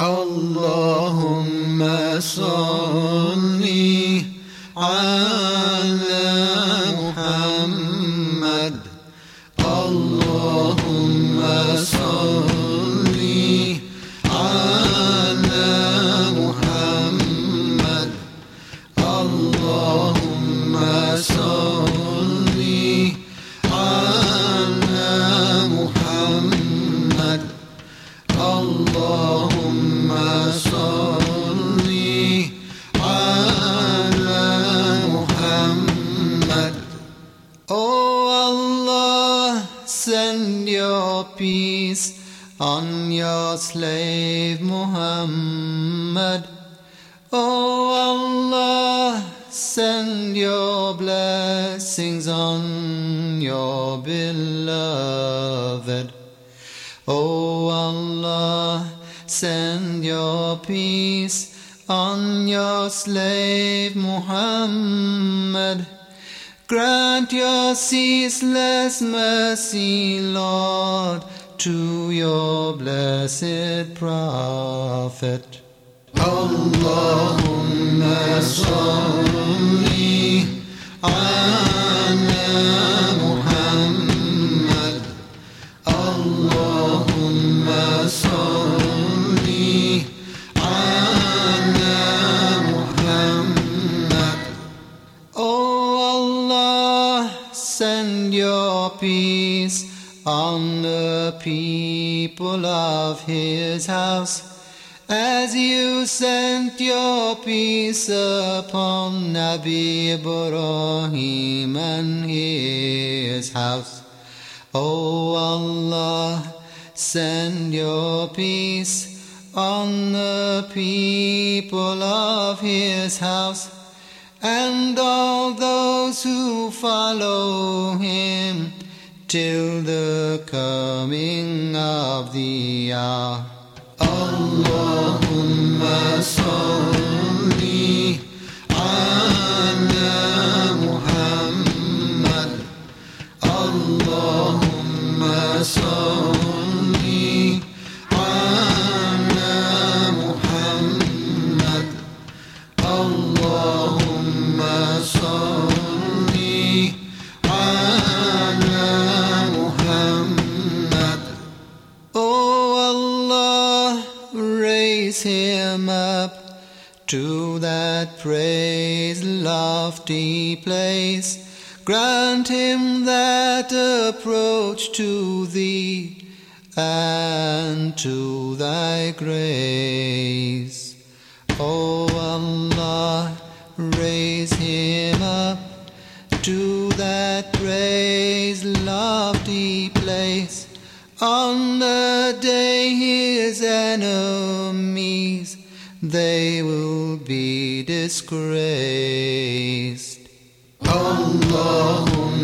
اللهم صل على محمد. اللهم صل على محمد. اللهم صل على محمد. اللهم Oh Allah, send your peace on your slave Muhammad. Oh Allah, send your blessings on your beloved. Oh Allah, send your peace on your slave Muhammad. Grant your ceaseless mercy, Lord, to your blessed Prophet. Allahumma salli ala Muhammad. Allahumma salli peace on the people of His house, as you sent your peace upon Nabi Ibrahim and his house. O Allah, send your peace on the people of His house and all those who follow him till the coming of the hour. Allahumma salli ala Muhammad. Allahumma salli him up to that praise lofty place. Grant him that approach to thee and to thy grace. O Allah, raise him up to that praise lofty place. On the day his enemies they will be disgraced. Allahumma